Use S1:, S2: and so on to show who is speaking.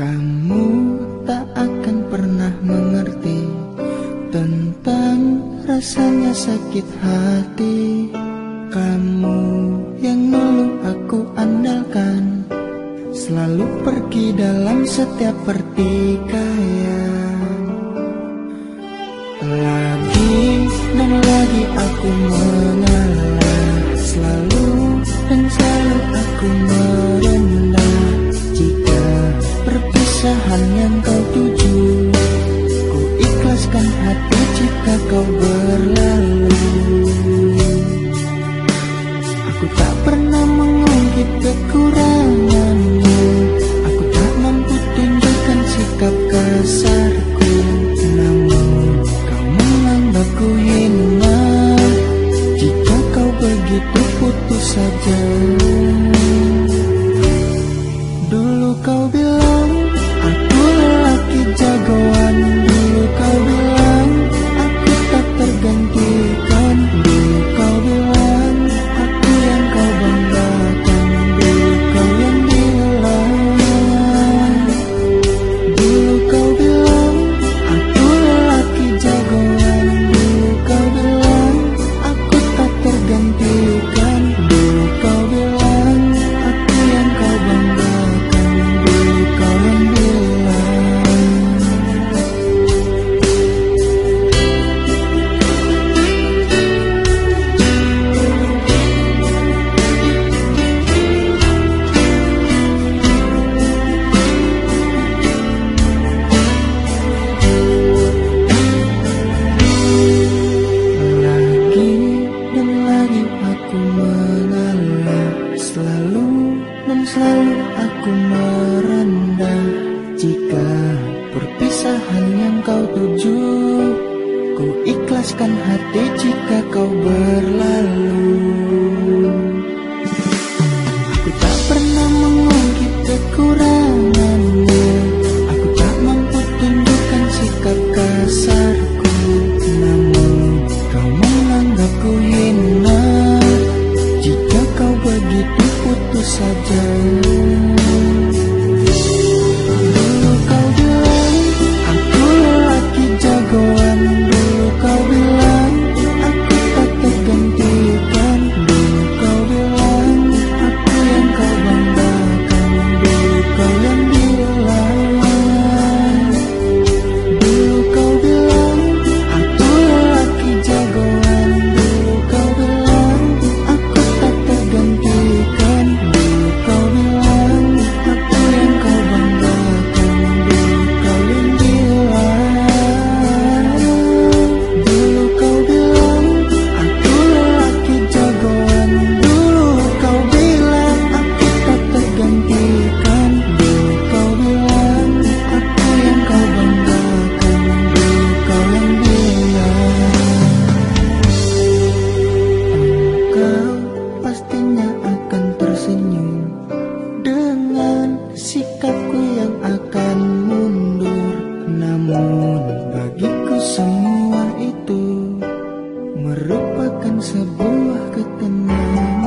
S1: Kamu tak akan pernah mengerti tentang rasanya sakit hati. Kamu yang dulu aku andalkan selalu pergi dalam setiap pertikaian. Lagi dan lagi aku mengalah selalu dan selalu aku mengalah. Perpisahan yang kau tuju. Ku ikhlaskan hati jika kau berlalu. Aku tak pernah mengungkit kekuranganmu. Aku tak mampu tunjukkan sikap kasarku. Namun kau menganggapku hina Jika kau begitu putus saja. Dulu kau kau tuju Ku ikhlaskan hati jika kau berlalu sikapku yang akan mundur. Namun bagiku semua itu Merupakan sebuah ketenangan